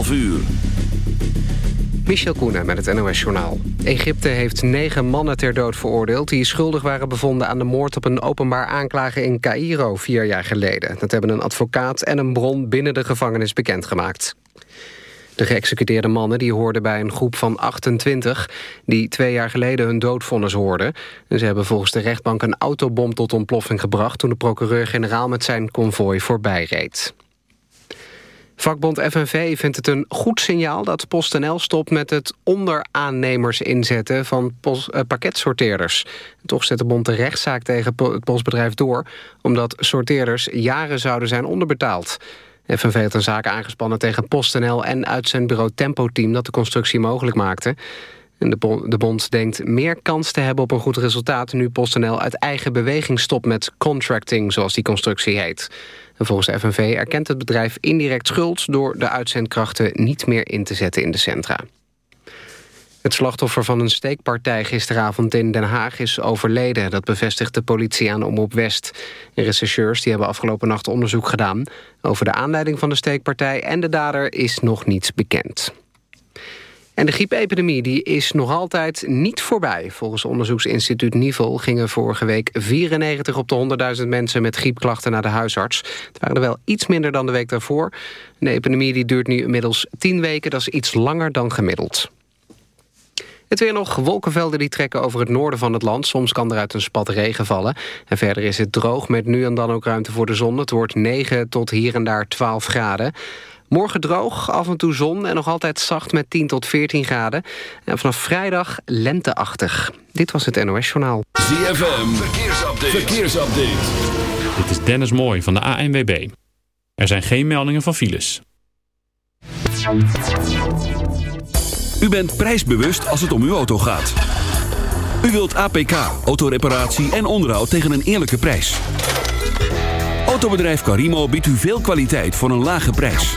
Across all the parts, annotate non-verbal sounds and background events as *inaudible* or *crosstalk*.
11 uur. Michel Koenen met het NOS-journaal. Egypte heeft negen mannen ter dood veroordeeld... die schuldig waren bevonden aan de moord op een openbaar aanklager in Cairo vier jaar geleden. Dat hebben een advocaat en een bron binnen de gevangenis bekendgemaakt. De geëxecuteerde mannen die hoorden bij een groep van 28... die twee jaar geleden hun doodvonnis hoorden. Ze hebben volgens de rechtbank een autobom tot ontploffing gebracht... toen de procureur-generaal met zijn konvooi voorbij reed. Vakbond FNV vindt het een goed signaal dat PostNL stopt met het onderaannemers inzetten van uh, pakketsorteerders. Toch zet de bond de rechtszaak tegen het postbedrijf door, omdat sorteerders jaren zouden zijn onderbetaald. FNV heeft een zaak aangespannen tegen PostNL en uitzendbureau Tempo Team dat de constructie mogelijk maakte. En de, de bond denkt meer kans te hebben op een goed resultaat... nu PostNL uit eigen beweging stopt met contracting, zoals die constructie heet. En volgens FNV erkent het bedrijf indirect schuld... door de uitzendkrachten niet meer in te zetten in de centra. Het slachtoffer van een steekpartij gisteravond in Den Haag is overleden. Dat bevestigt de politie aan Omroep West. De rechercheurs die hebben afgelopen nacht onderzoek gedaan. Over de aanleiding van de steekpartij en de dader is nog niets bekend. En de griepepidemie die is nog altijd niet voorbij. Volgens onderzoeksinstituut Nivel gingen vorige week 94 op de 100.000 mensen met griepklachten naar de huisarts. Het waren er wel iets minder dan de week daarvoor. De epidemie die duurt nu inmiddels 10 weken, dat is iets langer dan gemiddeld. Het weer nog, wolkenvelden die trekken over het noorden van het land. Soms kan er uit een spat regen vallen. En verder is het droog met nu en dan ook ruimte voor de zon. Het wordt 9 tot hier en daar 12 graden. Morgen droog, af en toe zon en nog altijd zacht met 10 tot 14 graden. En vanaf vrijdag lenteachtig. Dit was het NOS Journaal. ZFM, verkeersupdate. verkeersupdate. Dit is Dennis Mooi van de ANWB. Er zijn geen meldingen van files. U bent prijsbewust als het om uw auto gaat. U wilt APK, autoreparatie en onderhoud tegen een eerlijke prijs. Autobedrijf Carimo biedt u veel kwaliteit voor een lage prijs.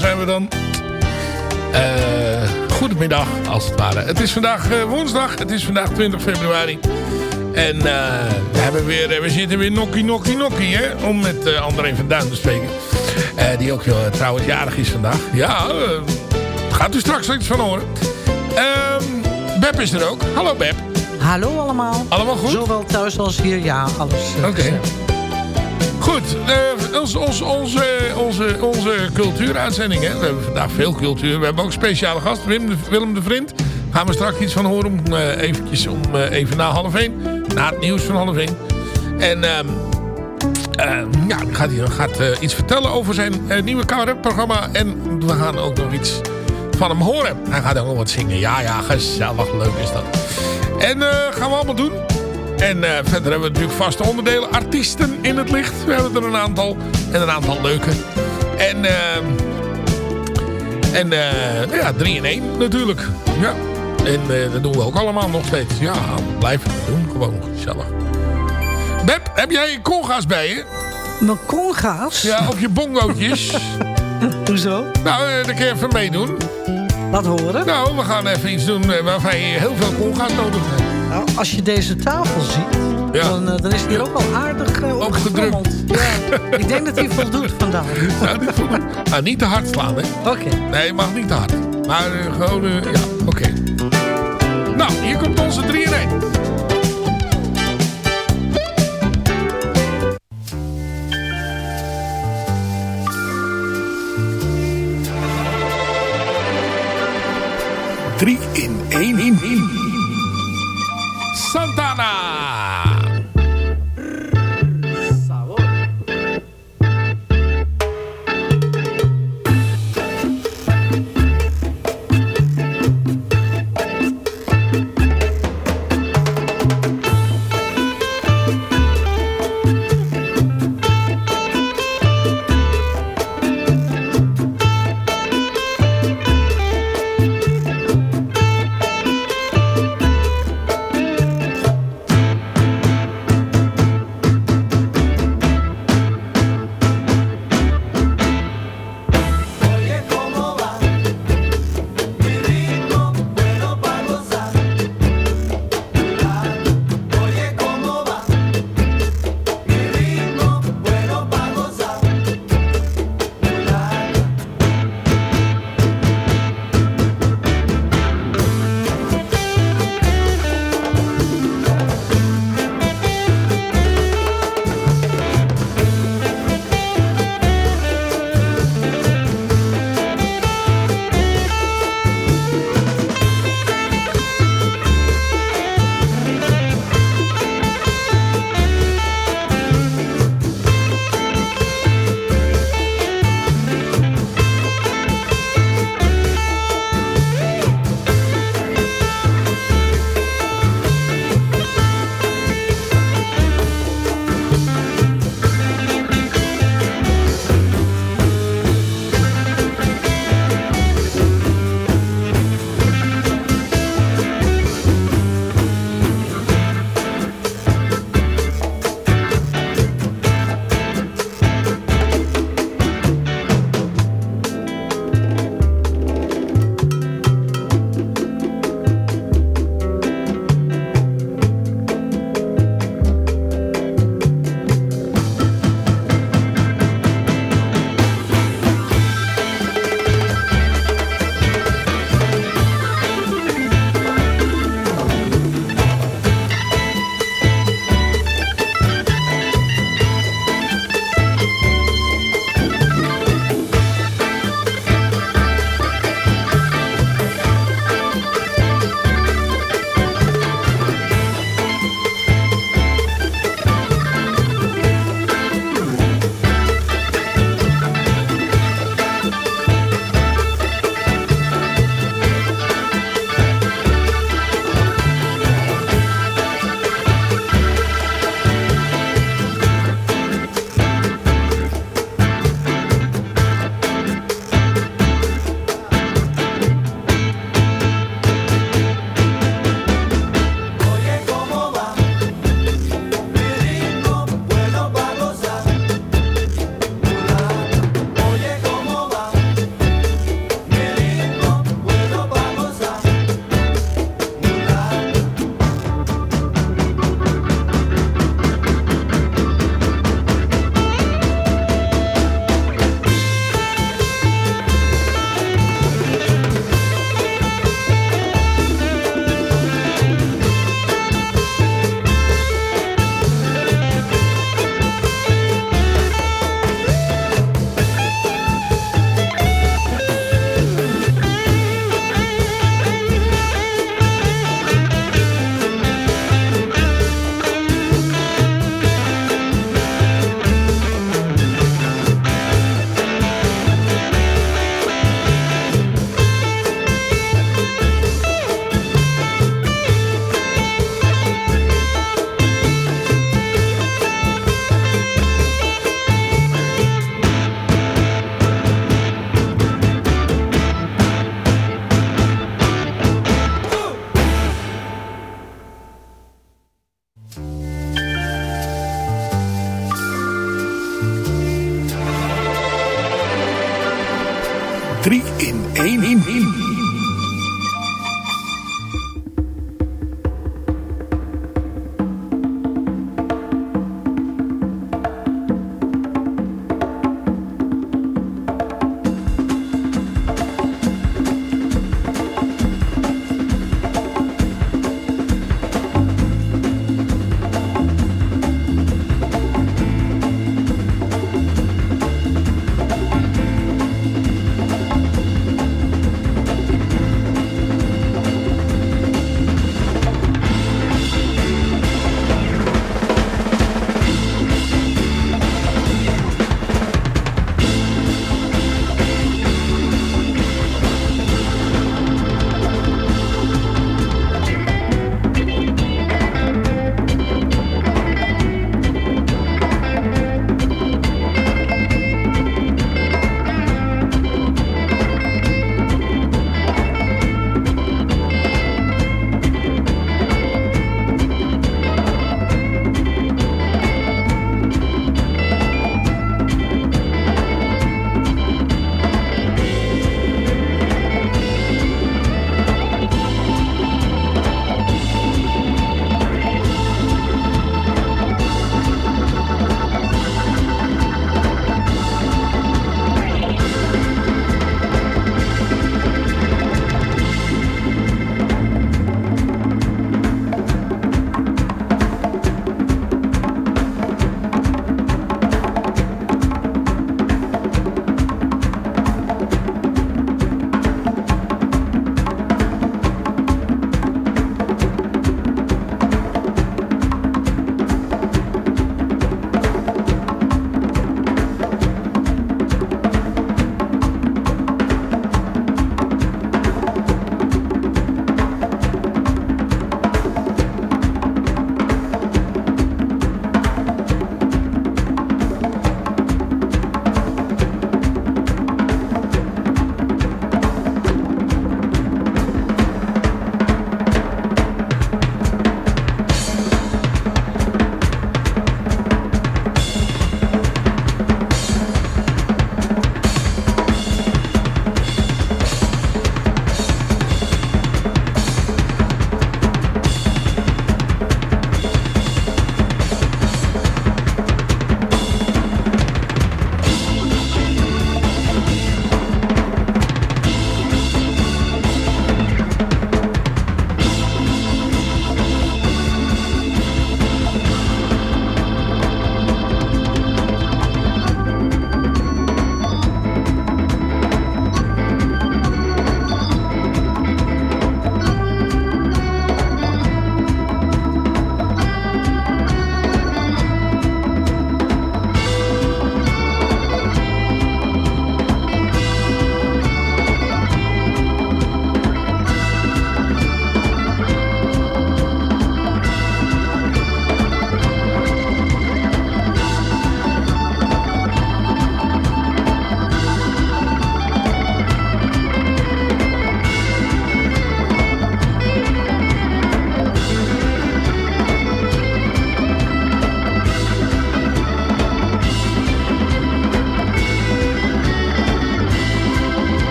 Daar zijn we dan. Eh, goedemiddag, als het ware. Het is vandaag eh, woensdag. Het is vandaag 20 februari. En eh, we, hebben weer, we zitten weer nokkie, nokkie, nokkie, hè? Om met eh, André van Duin te spreken. Die ook trouwens jarig is vandaag. Ja, gaat u straks iets van horen. Ehm Beb is er ook. Hallo Beb. Hallo allemaal. Allemaal goed? Zowel thuis als hier, ja, alles. Oké. Goed, eh, ons, onze, onze, onze cultuuruitzending. Hè. We hebben vandaag veel cultuur. We hebben ook een speciale gast, Wim de, Willem de Vriend. Gaan we straks iets van horen. Om, eh, eventjes om eh, even na half één. Na het nieuws van half één. En ehm ja, gaat hij gaat, iets vertellen over zijn nieuwe cabaretprogramma. En we gaan ook nog iets van hem horen. Hij gaat ook nog wat zingen. Ja, ja, gezellig. Leuk is dat. En gaan we allemaal doen. En eh, verder hebben we natuurlijk vaste onderdelen. Artiesten in het licht. We hebben er een aantal. En een aantal leuke. En, eh, en eh, ja, 3 in 1 natuurlijk. Ja. En dat doen we ook allemaal nog steeds. Ja, blijven doen. Gewoon gezellig. Beb, heb jij conga's bij je? Mijn conga's? Ja, of je bongootjes. *laughs* Hoezo? nou, dan kun je even meedoen. Laat horen. Nou, we gaan even iets doen waarvan je heel veel conga's nodig hebt. Nou, als je deze tafel ziet, Ja. dan, eh, dan is die ook wel aardig uh, Opgedrukt. Ja, ik denk dat hij voldoet vandaag. *laughs* Nou. Nou, niet te hard slaan, hè. Oké. Nee, mag niet te hard. Maar eh, gewoon, eh, ja, oké. Nou, hier komt onze 3 in 1. Santana.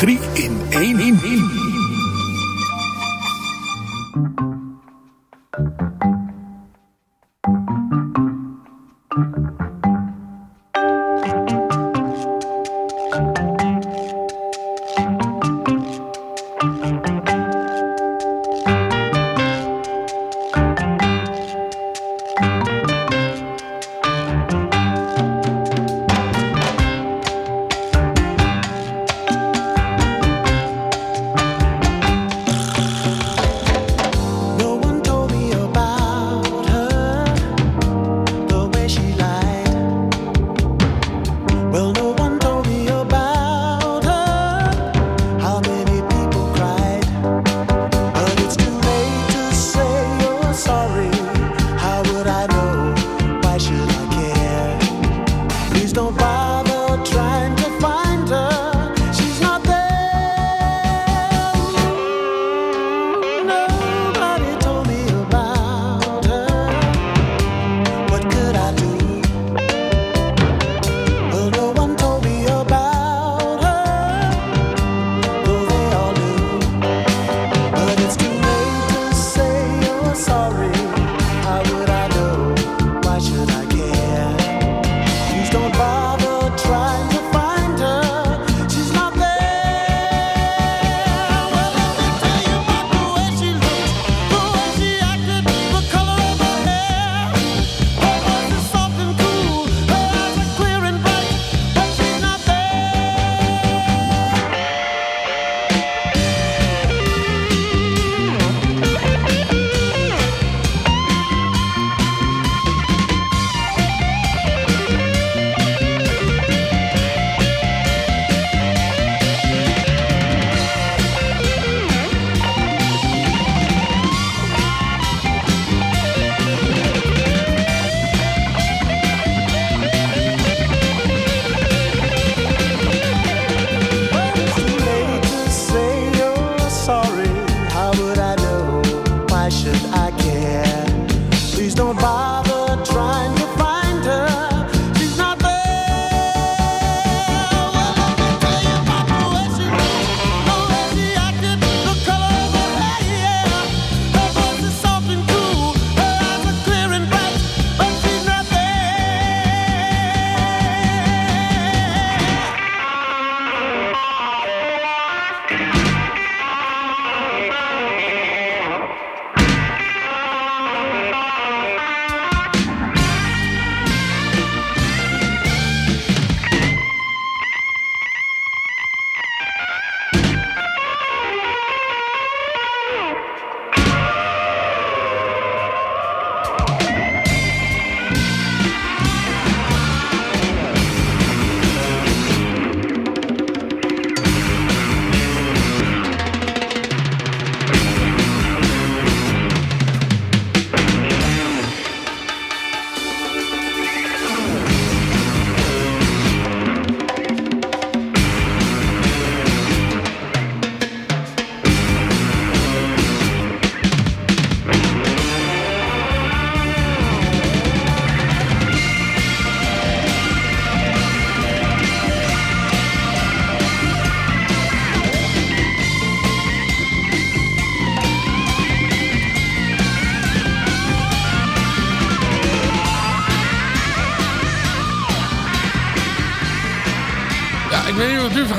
3 in 1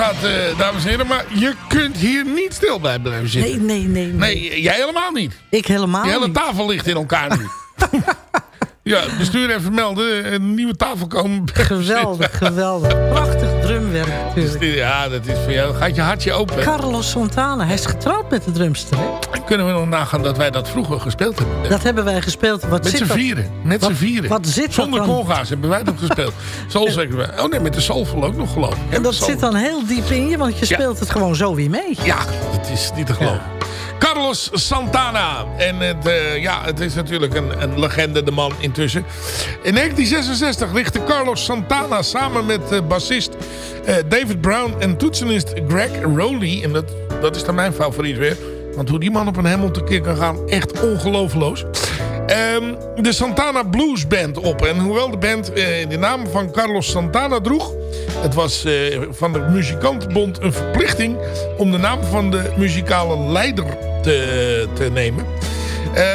niet vergaat, eh, dames en heren, maar je kunt hier niet stil bij blijven zitten. Nee, nee, nee. Nee, jij helemaal niet. Ik helemaal De hele niet. tafel ligt in elkaar nu. *laughs* ja, bestuur even melden. Een nieuwe tafel komen. Geweldig, geweldig. Prachtig drumwerk natuurlijk. Ja, dat is voor jou. Gaat je hartje open. Carlos Santana, hij is getrouwd met de drumster. Hè? Kunnen we nog nagaan dat wij dat vroeger gespeeld hebben? Dat hebben wij gespeeld. Wat Met z'n dat- vieren. Met z'n vieren. Wat zit dat Zonder conga's hebben wij dat gespeeld. *laughs* Soul zeggen we. Oh nee, met de soulful ook nog geloof ik. En dat zit dan heel diep in je, want je Ja. speelt het gewoon zo weer mee. Ja, het is niet te geloven. Carlos Santana. En het, eh, ja, het is natuurlijk een, een legende, de man intussen. In 1966 richtte Carlos Santana samen met eh, bassist eh, David Brown en toetsenist Greg Rowley. En dat, dat is dan mijn favoriet weer. Want hoe die man op een Hamilton keer kan gaan, echt ongeloofloos. Ehm, de Santana Blues Band op. En hoewel de band eh, de naam van Carlos Santana droeg... het was eh, van de muzikantenbond een verplichting... om de naam van de muzikale leider te, te nemen...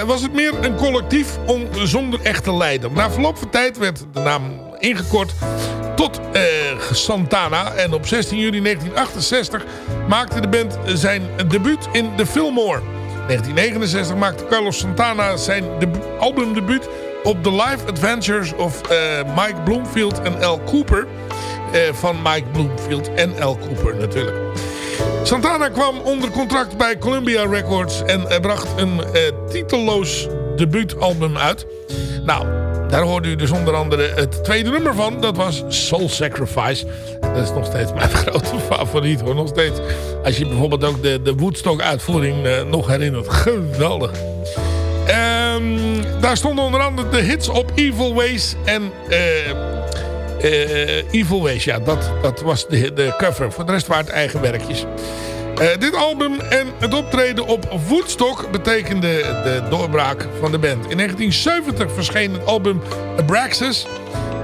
Was het meer een collectief om, zonder echte leider. Na verloop van tijd werd de naam ingekort tot eh, Santana. En op 16 juli 1968 maakte de band zijn debuut in The Fillmore. 1969 maakte Carlos Santana zijn debu- albumdebuut op The Life Adventures of eh, Mike Bloomfield en Al Cooper. Eh, van Mike Bloomfield en Al Cooper natuurlijk. Santana kwam onder contract bij Columbia Records en bracht een titelloos debuutalbum uit. Nou, daar hoorde u dus onder andere het tweede nummer van. Dat was Soul Sacrifice. Dat is nog steeds mijn *laughs* grote favoriet hoor. Nog steeds. Als je bijvoorbeeld ook de, de Woodstock uitvoering eh, nog herinnert. Geweldig. Ehm, daar stonden onder andere de hits op Evil Ways en... eh, eh, Evil Ways, ja, dat, dat was de, de cover. Voor de rest waren het eigen werkjes. Eh, dit album en het optreden op Woodstock betekende de doorbraak van de band. In 1970 verscheen het album Abraxas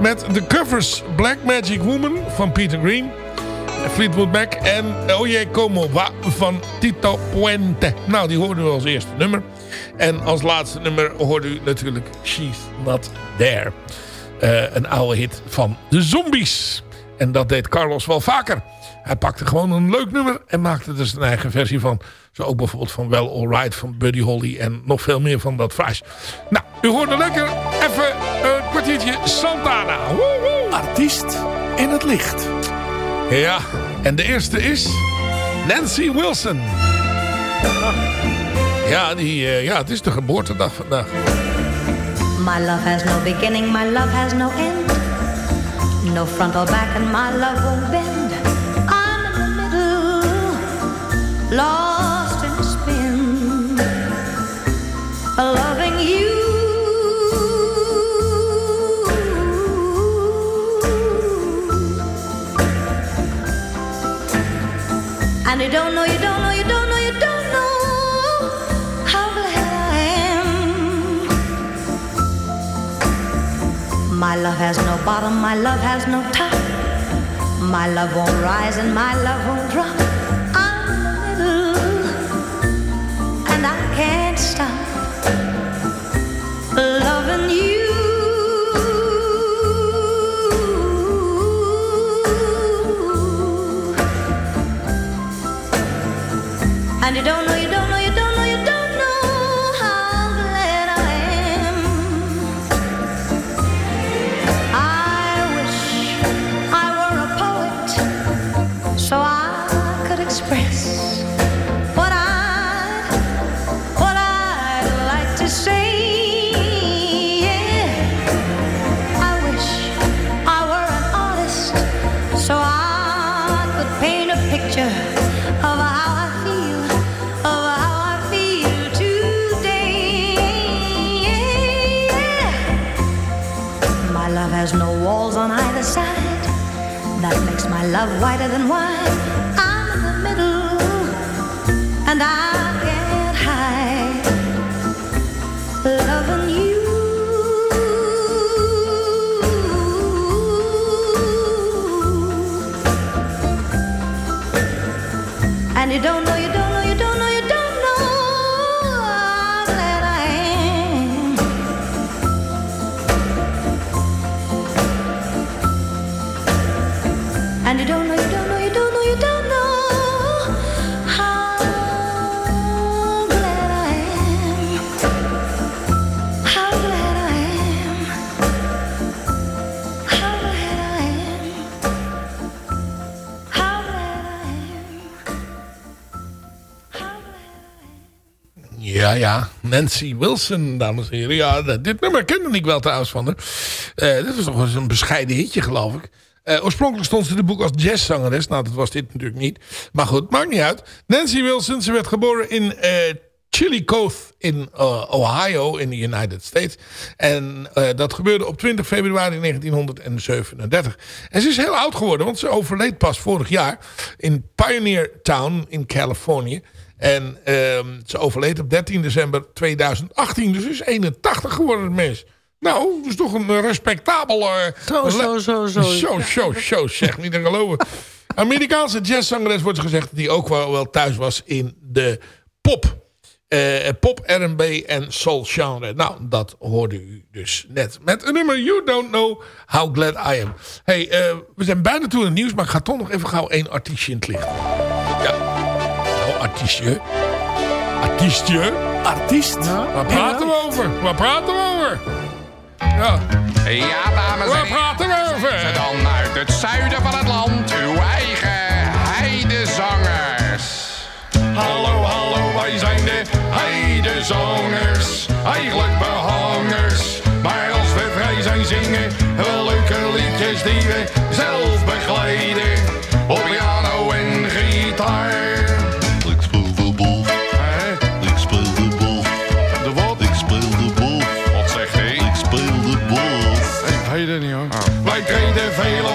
met de covers Black Magic Woman van Peter Green, Fleetwood Mac en Oye Como Va van Tito Puente. Nou, die hoorden we als eerste nummer. En als laatste nummer hoorde u natuurlijk She's Not There. Eh, een oude hit van de Zombies. En dat deed Carlos wel vaker. Hij pakte gewoon een leuk nummer en maakte er zijn eigen versie van. Zo ook bijvoorbeeld van Well Alright van Buddy Holly en nog veel meer van dat fraais. Nou, u hoorde lekker even een kwartiertje Santana. Woehoe. Artiest in het licht. Ja, en de eerste is Nancy Wilson. Ja, die, eh, ja, het is de geboortedag vandaag. My love has no beginning, my love has no end. No front or back, and my love won't bend. I'm in the middle, lost in a spin, loving you. And you don't know, you don't My love has no bottom, my love has no top. My love won't rise and my love won't drop. Love whiter than wine. Ja, ja. Nancy Wilson, dames en heren. Ja, dit nummer kende ik wel trouwens van haar. Eh, dit was nog eens een bescheiden hitje, geloof ik. Eh, oorspronkelijk stond ze in het boek als jazzzangeres. Nou, dat was dit natuurlijk niet. Maar goed, maakt niet uit. Nancy Wilson, ze werd geboren in eh, Chillicothe in Ohio in de United States. En dat gebeurde op 20 februari 1937. En ze is heel oud geworden, want ze overleed pas vorig jaar in Pioneer Town in Californië. En ehm, ze overleed op 13 december 2018. Dus is 81 geworden, het mens. Nou, dat is toch een eh, respectabel... eh, Zo, zo, zo, *laughs* zo. Zo, zo, zo. Zeg, niet te geloven. Amerikaanse jazzzangeres wordt gezegd... die ook wel, wel thuis was in de pop. Eh, pop, R&B en soul genre. Nou, dat hoorde u dus net. Met een nummer You Don't Know How Glad I Am. hey, we zijn bijna toe in het nieuws... maar ik ga toch nog even gauw één artiestje in het licht. Ja. Artiestje. Artiestje. Artiest. Waar praten we over? Waar praten we over? Ja. Ja, dames en Waar praten we over? Ze dan uit het zuiden van het land, uw eigen heidezangers. Hallo, hallo, wij zijn de heidezangers. Eigenlijk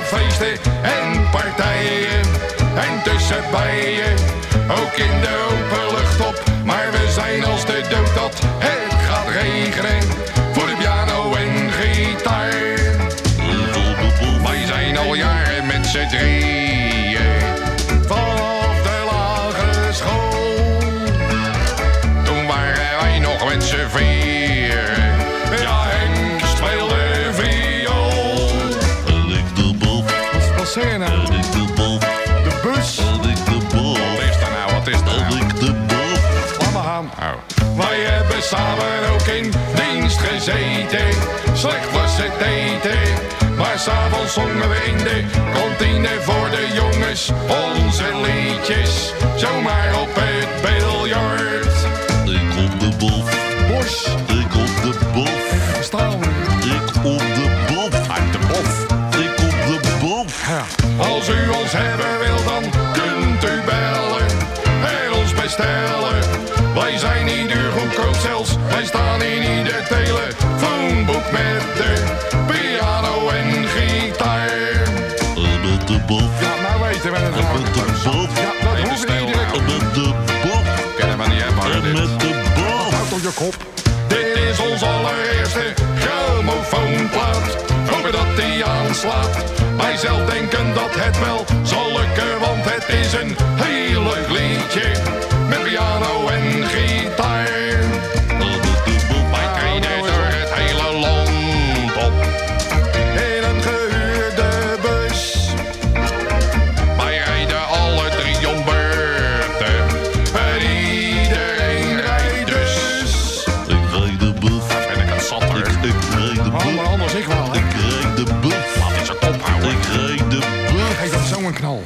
feesten en partijen. En tussen bijen, ook in de open gezeten. Slecht was het eten. Maar s'avonds zongen we in de kantine voor de jongens onze liedjes. Zomaar op het biljart. Kop. Dit is ons allereerste grammofoonplaat. Hopen dat die aanslaat. Wij zelf denken dat het wel zal lukken, want het is een heel leuk liedje. Met piano en gitaar. La la la.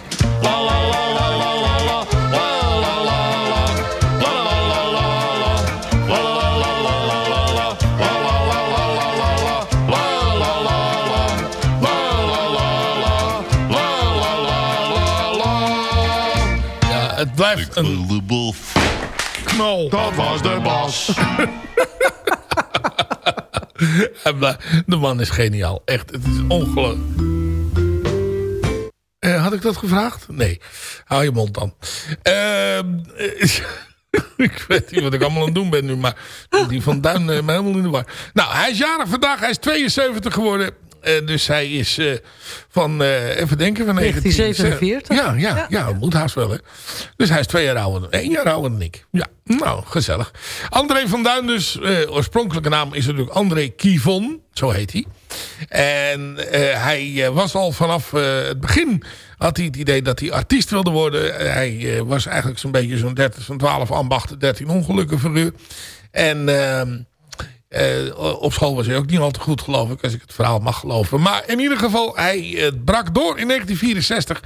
La la la la la. Ja, het blijft een Speel de bol. knal. Dat was de bas. *laughs* De man is geniaal. Echt, het is ongelooflijk. Eh, had ik dat gevraagd? Nee. Hou je mond dan. Ehm, eh, *laughs* ik weet niet wat ik allemaal aan het doen ben nu, maar die van Duin me helemaal in de war. Nou, hij is jarig vandaag. Hij is 72 geworden. Dus hij is van, eh, even denken, van 1947? Ja, ja, ja, moet haast wel, hè. Dus hij is twee jaar ouder, één jaar ouder dan ik. Ja, nou, gezellig. André van Duin dus, oorspronkelijke naam is natuurlijk André Kivon, zo heet hij. En hij was al vanaf het begin, had hij het idee dat hij artiest wilde worden. Hij eh, was eigenlijk zo'n beetje zo'n 13, zo'n 12 ambachten, 13 ongelukken figuur. En... ehm, eh, op school was hij ook niet al te goed, geloof ik, als ik het verhaal mag geloven. Maar in ieder geval, hij eh, brak door in 1964.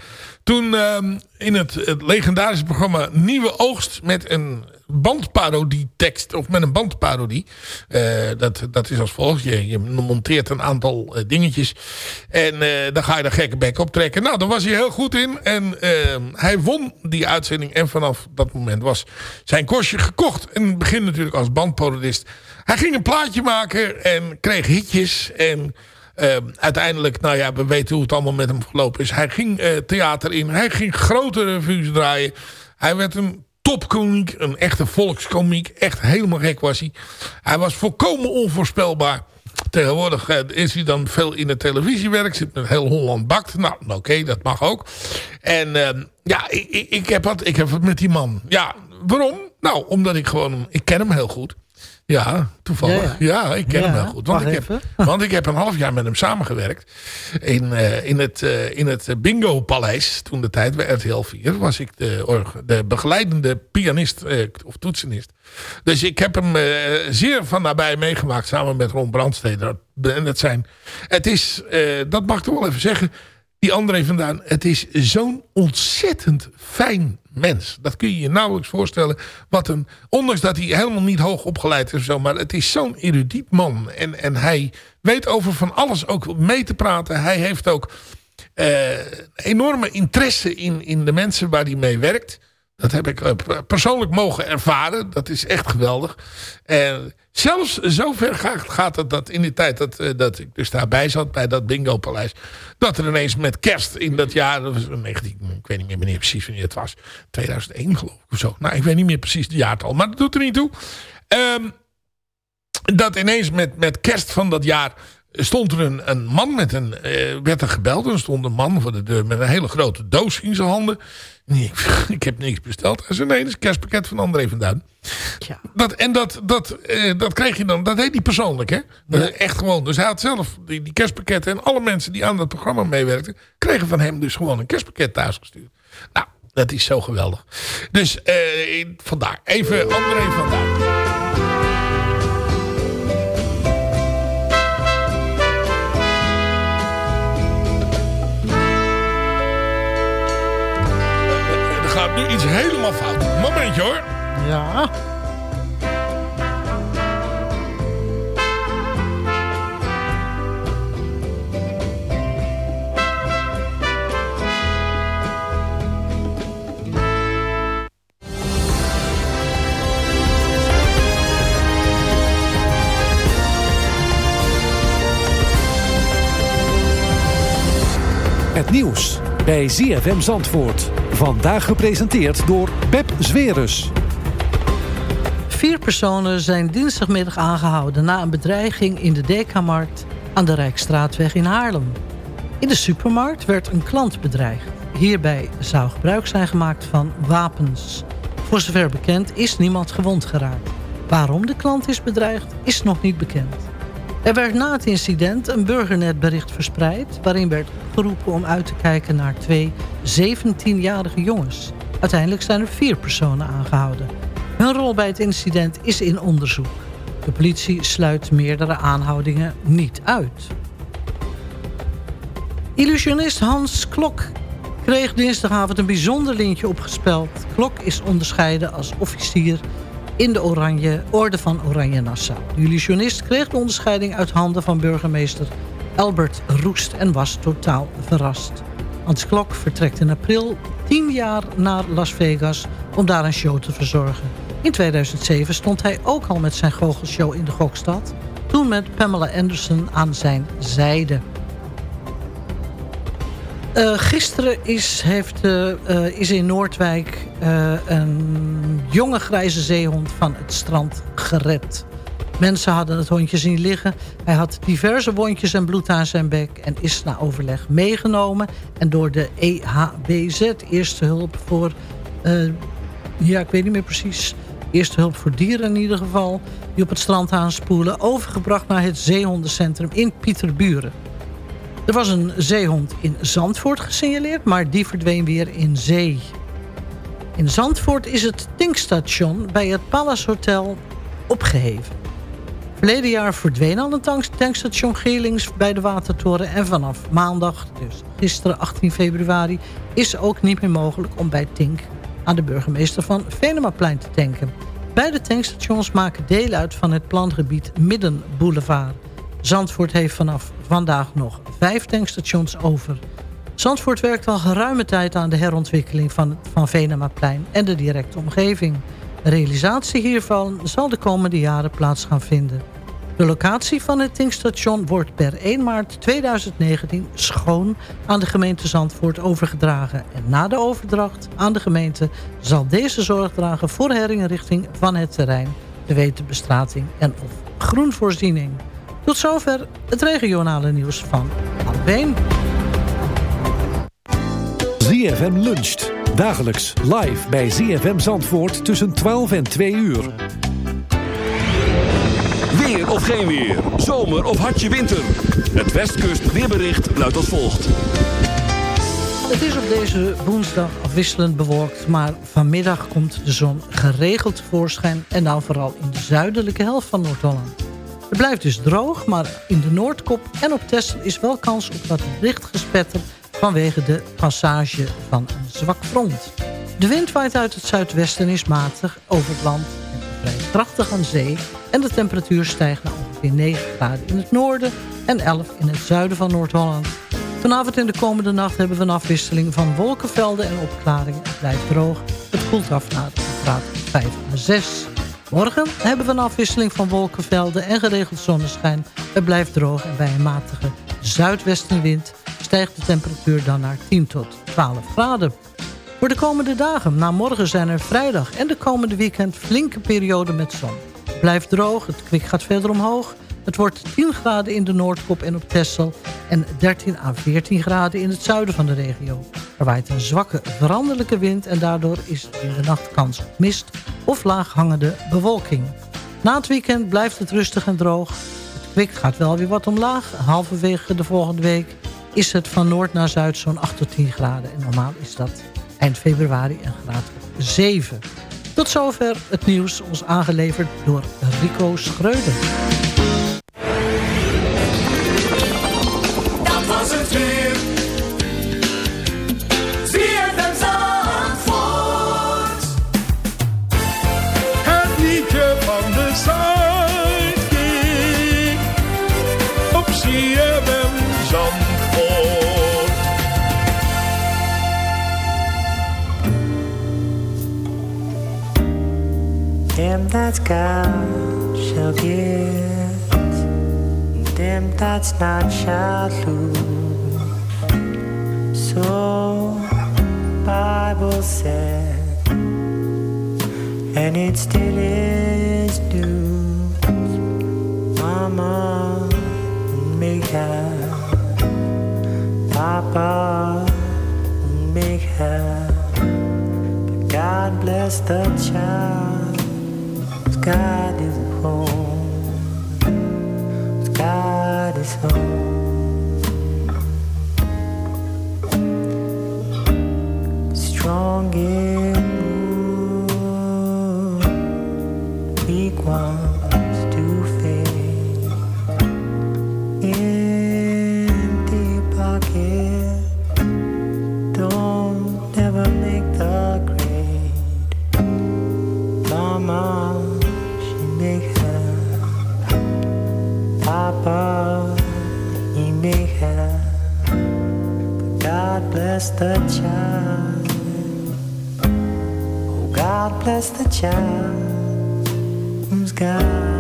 Toen ehm, in het, het legendarische programma Nieuwe Oogst met een bandparodie tekst, of met een bandparodie. Eh, dat, dat is als volgt. Je, je monteert een aantal eh, dingetjes en eh, dan ga je er gekke bek op trekken. Nou, daar was hij heel goed in en ehm, hij won die uitzending. En vanaf dat moment was zijn kostje gekocht. Het begin natuurlijk als bandparodist. Hij ging een plaatje maken en kreeg hitjes. En eh, uiteindelijk, nou ja, we weten hoe het allemaal met hem gelopen is. Hij ging eh, theater in. Hij ging grote revues draaien. Hij werd een topkomiek, een echte volkskomiek. Echt helemaal gek was hij. Hij was volkomen onvoorspelbaar. Tegenwoordig eh, is hij dan veel in het televisiewerk. Zit met heel Holland bakt. Nou, oké, dat mag ook. En ehm, ja, ik, ik, heb wat, ik heb wat met die man. Ja, waarom? Nou, omdat ik gewoon... Ik ken hem heel goed. Ja, toevallig. Ja, Ja, ja. ik ken Ja, hem heel goed. Want ik, heb, *laughs* want ik heb een half jaar met hem samengewerkt. In, eh, in het, eh, in het Bingo Paleis. Toen de tijd bij RTL 4 was ik de, de begeleidende pianist eh, of toetsenist. Dus ik heb hem zeer van nabij meegemaakt samen met Ron Brandsteder. En het zijn, het is, dat mag ik toch wel even zeggen, die André vandaan. Het is zo'n ontzettend fijn mens. Dat kun je je nauwelijks voorstellen. Wat een, ondanks dat hij helemaal niet hoog opgeleid is. of Zo, maar het is zo'n erudiet man. En, en hij weet over van alles ook mee te praten. Hij heeft ook eh, enorme interesse in, in de mensen waar hij mee werkt. Dat heb ik eh, persoonlijk mogen ervaren. Dat is echt geweldig. En zelfs zover gaat, gaat het dat in die tijd dat, eh, dat ik dus daarbij zat bij dat bingo paleis. Dat er ineens met kerst in dat jaar, dat was 19, ik weet niet meer wanneer precies wanneer het was. 2001 geloof ik of zo. Nou, ik weet niet meer precies de jaartal, maar dat doet er niet toe. Ehm, dat ineens met, met kerst van dat jaar stond er een, een man met een, eh, werd er gebeld. En stond een man voor de deur met een hele grote doos in zijn handen. Nee, ik, *laughs* ik heb niks besteld. Hij zei, nee, dat is een kerstpakket van André van Duin. Dat, en dat, dat, eh, dat kreeg je dan, dat deed hij persoonlijk, hè? Echt gewoon. Dus hij had zelf die, die kerstpakketten. En alle mensen die aan dat programma meewerkten, kregen van hem dus gewoon een kerstpakket thuisgestuurd. Nou, dat is zo geweldig. Dus eh, vandaar. Even André van Duin. Gaat nu iets helemaal fout. Momentje hoor. Ja. Het nieuws bij ZFM Zandvoort. Vandaag gepresenteerd door Pep Zwerus. Vier personen zijn dinsdagmiddag aangehouden... na een bedreiging in de Dekamarkt aan de Rijkstraatweg in Haarlem. In de supermarkt werd een klant bedreigd. Hierbij zou gebruik zijn gemaakt van wapens. Voor zover bekend is niemand gewond geraakt. Waarom de klant is bedreigd, is nog niet bekend. Er werd na het incident een burgernetbericht verspreid... waarin werd opgeroepen om uit te kijken naar twee 17-jarige jongens. Uiteindelijk zijn er vier personen aangehouden. Hun rol bij het incident is in onderzoek. De politie sluit meerdere aanhoudingen niet uit. Illusionist Hans Klok kreeg dinsdagavond een bijzonder lintje opgespeld. Klok is onderscheiden als officier in de Oranje, Orde van Oranje Nassau. De illusionist kreeg de onderscheiding uit handen van burgemeester Albert Roest en was totaal verrast. Hans Klok vertrekt in april tien jaar naar Las Vegas om daar een show te verzorgen. In 2007 stond hij ook al met zijn goochelshow in de Gokstad. Toen met Pamela Anderson aan zijn zijde. Eh, gisteren is, heeft, eh, is in Noordwijk eh, een jonge grijze zeehond van het strand gered. Mensen hadden het hondje zien liggen. Hij had diverse wondjes en bloed aan zijn bek... en is na overleg meegenomen. En door de EHBZ, Eerste Hulp voor... eh, ja, ik weet niet meer precies... Eerste Hulp voor Dieren in ieder geval... die op het strand aanspoelen... overgebracht naar het zeehondencentrum in Pieterburen. Er was een zeehond in Zandvoort gesignaleerd... maar die verdween weer in zee. In Zandvoort is het tankstation bij het Palace Hotel opgeheven. Verleden jaar verdween al een tank- tankstation Geerlings bij de Watertoren... en vanaf maandag, dus gisteren 18 februari... is ook niet meer mogelijk om bij Tink aan de burgemeester van Venemaplein te tanken. Beide tankstations maken deel uit van het plangebied Middenboulevard. Zandvoort heeft vanaf vandaag nog vijf tankstations over. Zandvoort werkt al geruime tijd aan de herontwikkeling van, van Venemaplein en de directe omgeving. Realisatie hiervan zal de komende jaren plaats gaan vinden. De locatie van het tankstation wordt per 1 maart 2019 schoon aan de gemeente Zandvoort overgedragen. En na de overdracht aan de gemeente zal deze zorg dragen voor herinrichting van het terrein, de wetenbestrating en of groenvoorziening. Tot zover het regionale nieuws van Alween. ZFM luncht. Dagelijks live bij ZFM Zandvoort tussen 12 en 2 uur. Weer of geen weer. Zomer of hartje winter. Het Westkust weerbericht luidt als volgt. Het is op deze woensdag afwisselend bewolkt, maar vanmiddag komt de zon geregeld tevoorschijn en dan vooral in de zuidelijke helft van Noord-Holland. Het blijft dus droog, maar in de Noordkop en op Texel is wel kans op wat licht gespetter vanwege de passage van een zwak front. De wind waait uit het zuidwesten en is matig over het land en vrij krachtig aan zee en de temperatuur stijgt naar ongeveer 9 graden in het noorden en 11 in het zuiden van Noord-Holland. Vanavond en de komende nacht hebben we een afwisseling van wolkenvelden en opklaringen. Het blijft droog. Het koelt af naar een graad 5 à 6. Morgen hebben we een afwisseling van wolkenvelden en geregeld zonneschijn. Het blijft droog en bij een matige zuidwestenwind stijgt de temperatuur dan naar 10 tot 12 graden. Voor de komende dagen, na morgen zijn er vrijdag en de komende weekend flinke periode met zon. Het blijft droog, het kwik gaat verder omhoog. Het wordt 10 graden in de Noordkop en op Texel en 13 à 14 graden in het zuiden van de regio. Er waait een zwakke veranderlijke wind en daardoor is in de nacht kans op mist of laaghangende bewolking. Na het weekend blijft het rustig en droog. Het kwik gaat wel weer wat omlaag. Halverwege de volgende week is het van noord naar zuid zo'n 8 tot 10 graden. En normaal is dat eind februari een graad of 7. Tot zover het nieuws, ons aangeleverd door Rico Schreuder. Them that's God shall get, them that's not shall lose. So Bible said, and it still is news. Mama make her, Papa make her, but God bless the child. God is home. God is home. The child. Oh, God bless the child whose God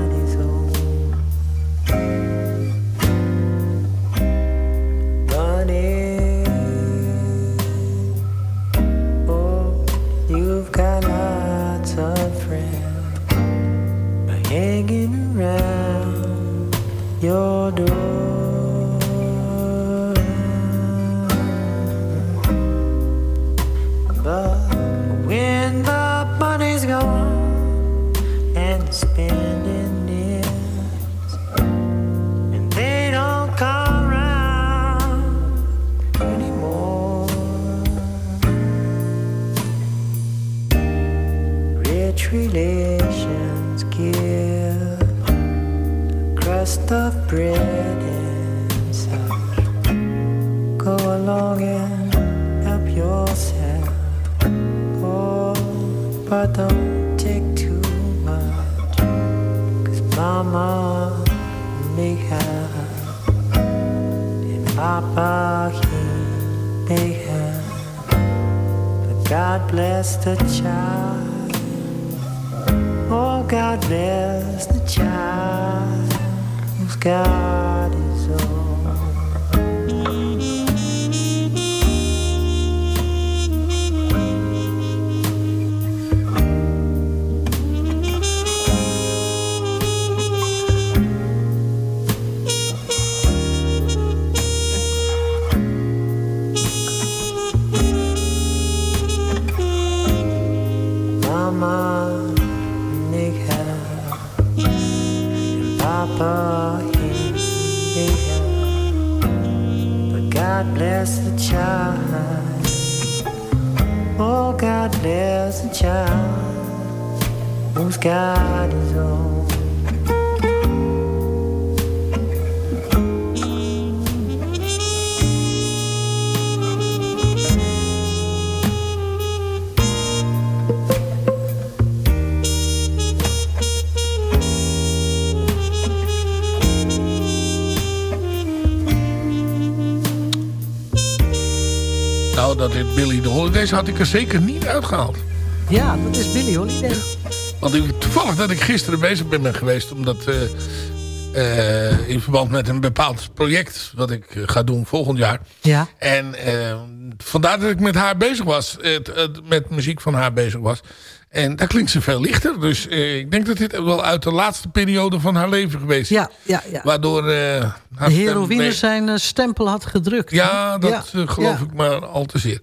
but don't take too much. Cause mama make her. And papa he make her. But God bless the child. Oh, God bless the child God is God bless the child. Oh, God bless the child whose God is all. Billy de Holidays had ik er zeker niet uitgehaald. Ja, dat is Billy Holiday. Want ik, toevallig dat ik gisteren bezig ben, geweest... omdat eh, eh, in verband met een bepaald project... wat ik eh, ga doen volgend jaar. Ja. En vandaar dat ik met haar bezig was. Met muziek van haar bezig was. En daar klinkt ze veel lichter. Dus eh, ik denk dat dit wel uit de laatste periode van haar leven geweest is. Ja, ja, ja. Waardoor eh, haar De heroïne mee- zijn eh, stempel had gedrukt. Ja, dat Ja, geloof ja. ik maar al te zeer.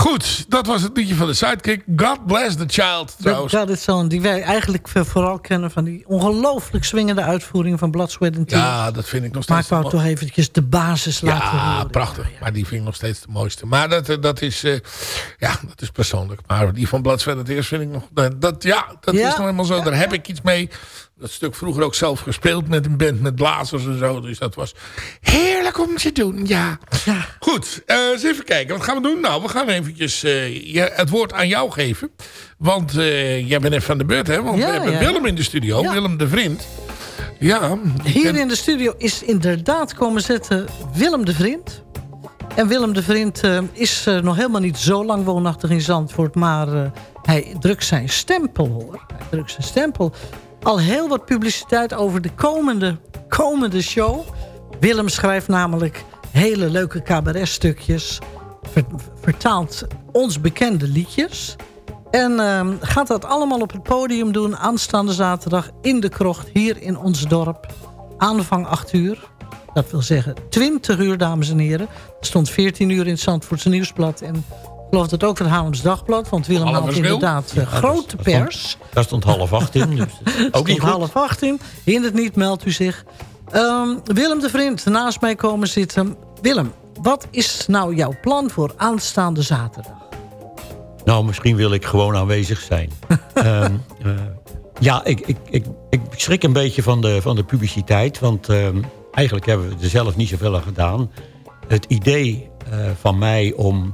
Goed, dat was het liedje van de Sidekick. God bless the child, trouwens. Dat is zo'n die wij eigenlijk vooral kennen van die ongelooflijk swingende uitvoering van Blood, Sweat and Tears. Ja, dat vind ik nog Maar steeds... ik wou toch eventjes de basis laten Ja, horen. prachtig. Maar die vind ik nog steeds de mooiste. Maar dat, eh, dat, is, eh, ja, dat is persoonlijk. Maar die van Blood, Sweat and Tears vind ik nog... Dat, dat- ja, dat Ja. is nog helemaal zo. Daar heb ik iets mee. Dat stuk vroeger ook zelf gespeeld met een band met blazers en zo. Dus dat was heerlijk om te doen, ja. Goed, eh, eens even kijken. Wat gaan we doen? Nou, we gaan eventjes eh, je- het woord aan jou geven. Want eh, jij bent even van de beurt, hè? Want Ja, we hebben ja. Willem in de studio. Ja. Willem de Vriend. Ja. Hier in de studio is inderdaad komen zitten Willem de Vriend. En Willem de Vriend is nog helemaal niet zo lang woonachtig in Zandvoort... maar hij drukt zijn stempel, hoor. Hij drukt zijn stempel. Al heel wat publiciteit over de komende, komende show. Willem schrijft namelijk hele leuke cabaretstukjes... ver- vertaalt ons bekende liedjes... En ehm, gaat dat allemaal op het podium doen aanstaande zaterdag in de krocht hier in ons dorp. Aanvang 8 uur. Dat wil zeggen 20 uur, dames en heren. Er stond 14 uur in het Zandvoortse Nieuwsblad. En geloof dat ook het Haarlems Dagblad. Want Willem had inderdaad eh, grote pers. Daar stond half acht in. Dus *laughs* ook Stond niet goed. half acht in. In het niet meldt u zich. Ehm, Willem de Vriend, naast mij komen zitten. Willem, wat is nou jouw plan voor aanstaande zaterdag? Nou, misschien wil ik gewoon aanwezig zijn. *laughs* Ehm, eh, ja, ik, ik, ik, ik schrik een beetje van de, van de publiciteit. Want ehm, eigenlijk hebben we er zelf niet zoveel aan gedaan. Het idee eh, van mij om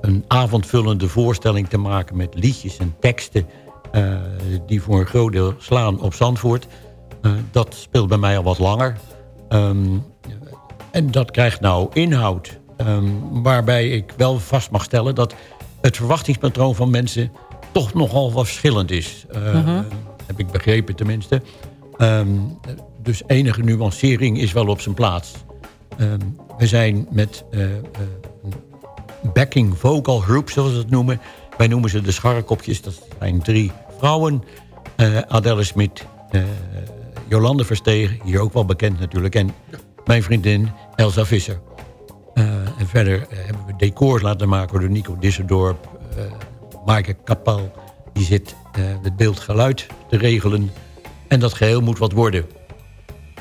een avondvullende voorstelling te maken... met liedjes en teksten eh, die voor een groot deel slaan op Zandvoort... eh, dat speelt bij mij al wat langer. Ehm, en dat krijgt nou inhoud. ehm, waarbij ik wel vast mag stellen dat het verwachtingspatroon van mensen toch nogal wat verschillend is. Eh, Mhm. Heb ik begrepen tenminste. Ehm, dus enige nuancering is wel op zijn plaats. We zijn met backing vocal group, zoals we het noemen. Wij noemen ze de scharrekopjes. Dat zijn drie vrouwen. Eh, Adelle Smit, eh, Jolande Verstegen, hier ook wel bekend natuurlijk. En mijn vriendin Elsa Visser. Eh, en verder hebben we decors laten maken door Nico Disserdorp. eh Maaike Kapal, die zit het beeld-geluid te regelen. En dat geheel moet wat worden.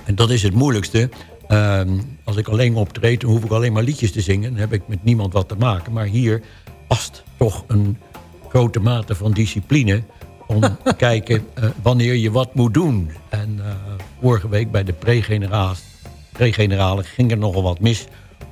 En dat is het moeilijkste. Ehm, als ik alleen optreed, dan hoef ik alleen maar liedjes te zingen. Dan heb ik met niemand wat te maken. Maar hier past toch een grote mate van discipline... om *laughs* te kijken eh, wanneer je wat moet doen. En eh, vorige week bij de pre-generale pre ging er nogal wat mis...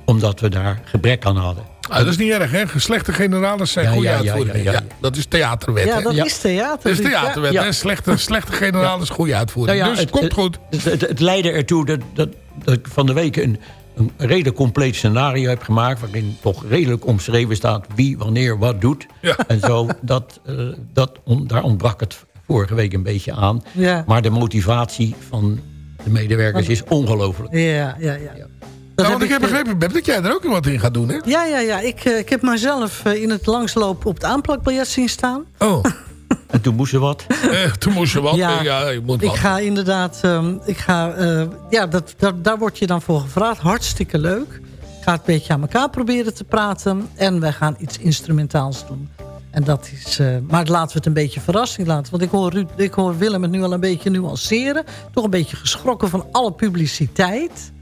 omdat we daar gebrek aan hadden. Ah, dat is niet erg, hè? Slechte generales zijn Ja, goede ja, ja, uitvoeringen. Ja, ja, ja. dat is theaterwet. Ja, hè? dat is theater. Dat is theaterwet, ja. hè? Slechte, slechte generales, goede uitvoering. Nou ja, dus het- komt het- goed. Het, het, het leidde ertoe dat, dat, dat ik van de week een, een redelijk compleet scenario heb gemaakt... waarin toch redelijk omschreven staat wie wanneer wat doet. En zo, dat, eh, dat on- daar ontbrak het vorige week een beetje aan. Ja. Maar de motivatie van de medewerkers is ongelooflijk. Ja, ja, ja. Dat Nou, want ik heb eh, begrepen, Beb, dat jij er ook wat in gaat doen, hè? Ja, ja, ja. Ik, eh, ik heb mezelf in het langslopen op het aanplakbiljet zien staan. Oh. *laughs* En toen moest ze wat. Eh, toen moest je wat. Ja, eh, Ja, je moet Ik wat. ga inderdaad... ehm, ik ga, eh, ja, dat, dat, daar word je dan voor gevraagd. Hartstikke leuk. Ik ga het een beetje aan elkaar proberen te praten. En wij gaan iets instrumentaals doen. En dat is... eh, maar laten we het een beetje verrassing laten. Want ik hoor, Ruud, ik hoor Willem het nu al een beetje nuanceren. Toch een beetje geschrokken van alle publiciteit.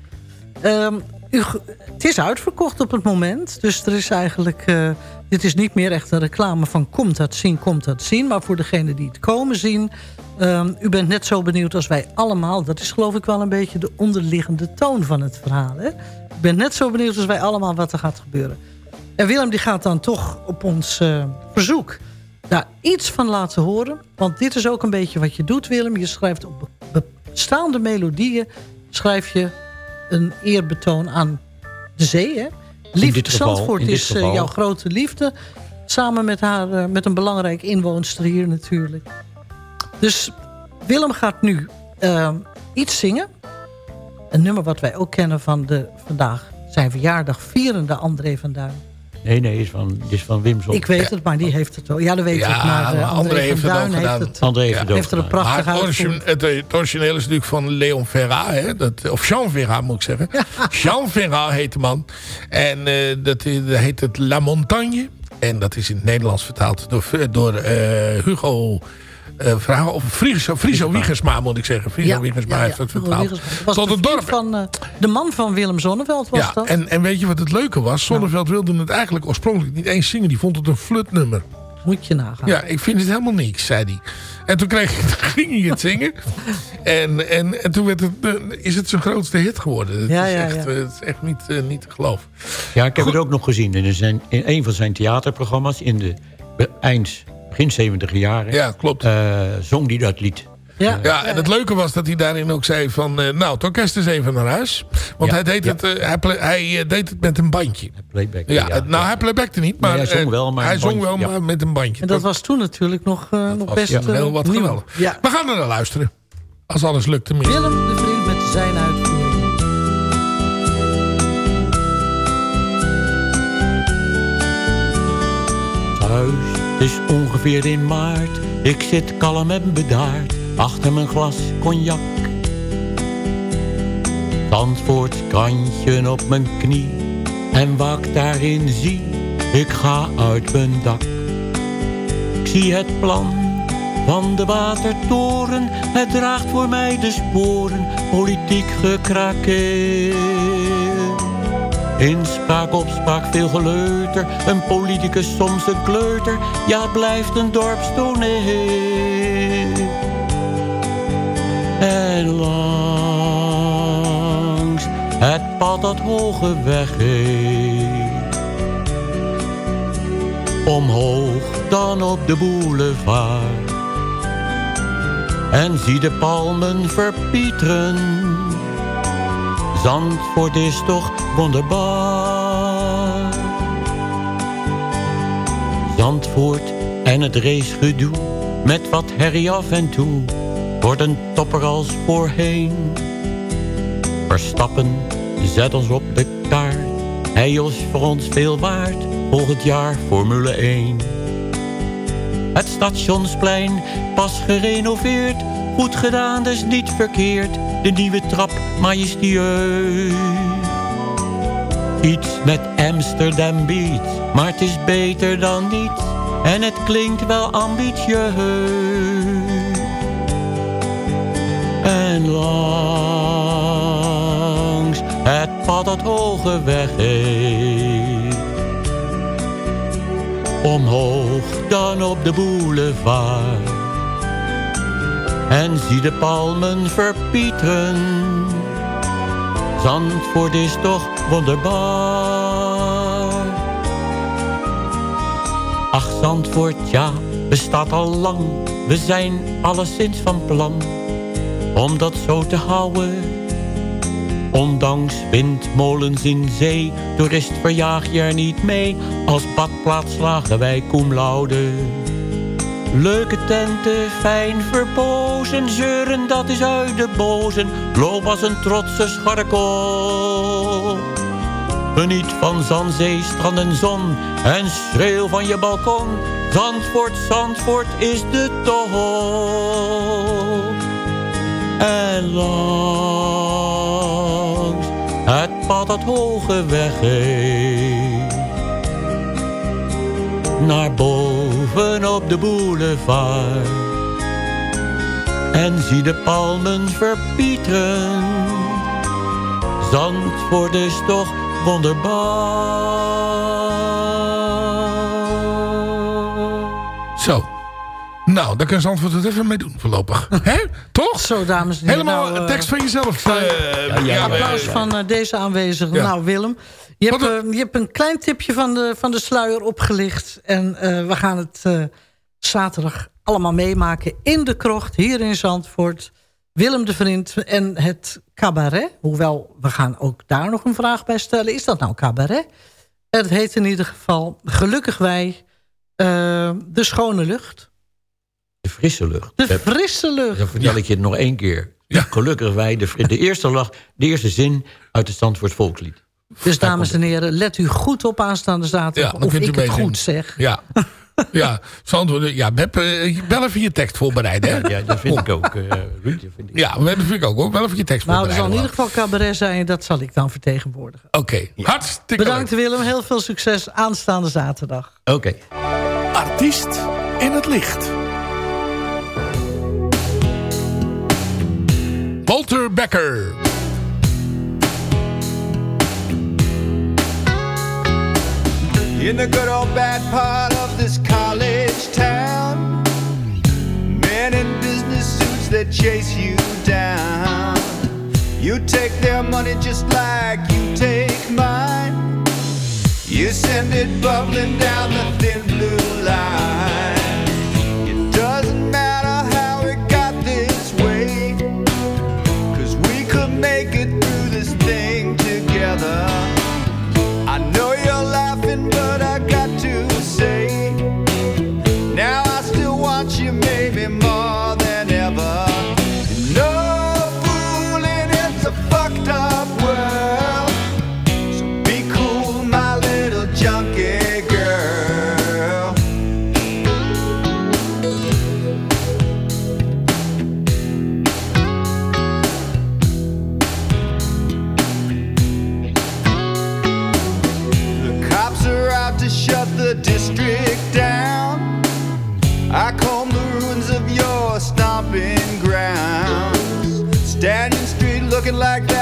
Ehm, het is uitverkocht op het moment. Dus er is eigenlijk... eh, dit is niet meer echt een reclame van komt dat zien, komt dat zien. Maar voor degene die het komen zien... ehm, u bent net zo benieuwd als wij allemaal. Dat is geloof ik wel een beetje de onderliggende toon van het verhaal. Hè? U bent net zo benieuwd als wij allemaal wat er gaat gebeuren. En Willem die gaat dan toch op ons eh, verzoek daar iets van laten horen. Want dit is ook een beetje wat je doet, Willem. Je schrijft op be- bestaande melodieën... schrijf je een eerbetoon aan de zee. Hè? Liefde Zandvoort is eh, jouw grote liefde. Samen met, haar, eh, met een belangrijk inwoonster hier natuurlijk. Dus Willem gaat nu eh, iets zingen. Een nummer wat wij ook kennen van de vandaag zijn verjaardag vierende André van Duin. Nee, nee, is van, is van Wim Zon. Ik weet het, maar die heeft het ook. Ja, dat weet Ja, ik. Maar, eh, maar André, André heeft het ook heeft gedaan. het, André heeft het ook heeft er een prachtig Maar het, uitgevoerd. het, het origineel is natuurlijk van Leon Ferrat, hè? Dat, of Jean Ferrat moet ik zeggen. Jean Ferrat heet de man. En eh, dat, heet het La Montagne. En dat is in het Nederlands vertaald door, door eh, Hugo eh Vragen. Of Friso, Friso Wiegersma moet ik zeggen. Friso Wiegersma heeft het Hugo vertaald. Was Tot de het dorp. Van, eh, de man van Willem Zonneveld was Ja, dat. en, en weet je wat het leuke was? Zonneveld wilde het eigenlijk oorspronkelijk niet eens zingen. Die vond het een flutnummer. Moet je nagaan. Ja, ik vind het helemaal niks, zei hij. En toen kreeg, *laughs* ging hij het zingen. En, en, en toen werd het, eh, is het zijn grootste hit geworden. Het, Ja, is, ja, echt, ja. eh, het is echt niet, eh, niet te geloven. Ja, ik heb het ook nog gezien in, zijn, in een van zijn theaterprogramma's in de eind, begin 70 jaren. Ja, klopt. eh, zong die dat lied. Ja, Ja, en het leuke was dat hij daarin ook zei van... eh, nou, het orkest is even naar huis. Want Ja, hij, deed ja. het, eh, hij, play- hij eh, deed het met een bandje. Playback. Ja, het- nou, hij playbackte niet, maar, Nee, hij zong eh, wel, maar hij zong wel, ja. maar met een bandje. En dat was toen natuurlijk nog, eh, nog best ja, eh, heel wat nieuw. geweldig. Ja. We gaan er naar luisteren. Als alles lukt tenminste. Willem, de vriend met zijn uitvoering. Thuis, het is ongeveer in maart. Ik zit kalm en bedaard achter mijn glas cognac. Zandvoort krantje op mijn knie. En wat ik daarin zie, ik ga uit mijn dak. Ik zie het plan van de watertoren. Het draagt voor mij de sporen, politiek gekrakeerd. Inspraak, opspraak, veel geleuter. Een politicus, soms een kleuter. Ja, het blijft een dorpstoneel. En langs het pad dat hoge weg heeft. Omhoog dan op de boulevard. En zie de palmen verpieteren. Zandvoort is toch wonderbaar. Zandvoort en het racegedoe, met wat herrie af en toe, wordt een topper als voorheen. Verstappen, zet ons op de kaart, hij is voor ons veel waard, volgend jaar Formule 1. Het stationsplein, pas gerenoveerd, goed gedaan, dus niet verkeerd. De nieuwe trap, majestueus. Iets met Amsterdam Beat, maar het is beter dan niets. En het klinkt wel ambitieus. En langs het pad dat hoge weg heeft. Omhoog dan op de boulevard. En zie de palmen verpieteren. Zandvoort is toch wonderbaar. Ach, Zandvoort, ja, bestaat al lang. We zijn alleszins van plan om dat zo te houden. Ondanks windmolens in zee, toerist verjaag je er niet mee. Als badplaats slagen wij cum laude. Leuke tenten, fijn verpozen, zeuren dat is uit de bozen. Loop als een trotse scharko. Geniet van zand, zee, strand en zon en schreeuw van je balkon. Zandvoort, Zandvoort is de top. En langs het pad dat hoge weg heeft. Naar boven op de boulevard. En zie de palmen verpieteren. Zandvoort is toch wonderbaar. Zo. Nou, daar kan Zandvoort het even mee doen voorlopig. *laughs* Hè? Toch? Zo, dames en heren. Helemaal nou, eh, tekst van jezelf. eh, Applaus eh, van eh, deze aanwezigen. Ja. Nou, Willem, je hebt, eh, je hebt een klein tipje van de, van de sluier opgelicht. En eh, we gaan het eh, zaterdag allemaal meemaken in de krocht, hier in Zandvoort. Willem de Vriend en het cabaret. Hoewel, we gaan ook daar nog een vraag bij stellen. Is dat nou cabaret? Het heet in ieder geval Gelukkig Wij, eh, De Schone Lucht. De frisse lucht. De frisse lucht. Dan vertel ik je het nog één keer. Gelukkig wij, de, de eerste lach, de eerste zin uit het Zandvoort volkslied. Dus dames en heren, let u goed op aanstaande zaterdag. Ja, dan of kunt u ik het goed zeg. Ja. *laughs* Ja, Zandvoort, ja, Beb, eh, wel even je tekst voorbereiden. Hè? Ja, dat vind ik ook. eh, Ruud, dat vind ik. Ja, dat vind ik ook. hoor. Wel even je tekst Nou, er zal in voorbereiden. ieder geval cabaret zijn. Dat zal ik dan vertegenwoordigen. Oké, hartstikke Bedankt Willem. Heel veel succes aanstaande zaterdag. Oké. Artiest in het licht. Walter Becker. In the good old bad part of this college town. Men in business suits that chase you down. You take their money just like you take mine. You send it bubbling down the thin blue line. It doesn't matter how it got this way. Cause we could make like that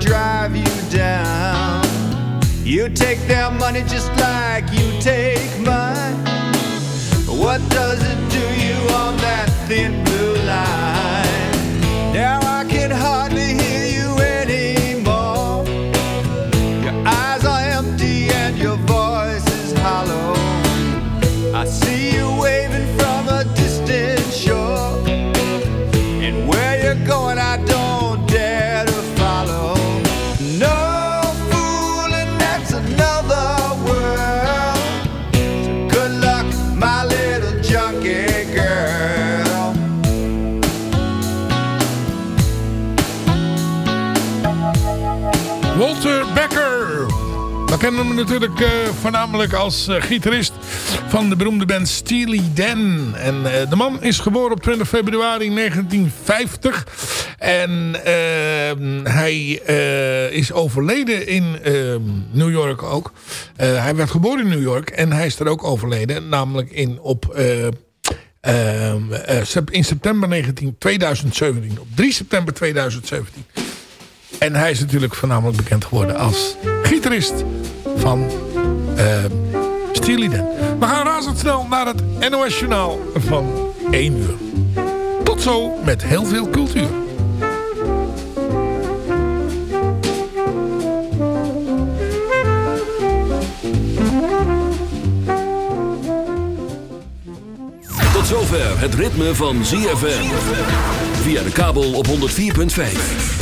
drive you down. You take their money just like you take mine. What does it do you on that thin blue line? Kennen hem natuurlijk eh, voornamelijk als eh, gitarist van de beroemde band Steely Dan. En eh, de man is geboren op 20 februari 1950. En eh, hij is overleden in eh, New York ook. Hij werd geboren in New York en hij is er ook overleden. Namelijk in, op, eh, ehm, eh, in september 19, 2017. Op 3 september 2017. En hij is natuurlijk voornamelijk bekend geworden als gitarist van eh Steely Dan. We gaan razendsnel naar het NOS Journaal van 1 uur. Tot zo met heel veel cultuur. Tot zover het ritme van ZFM. Via de kabel op 104.5.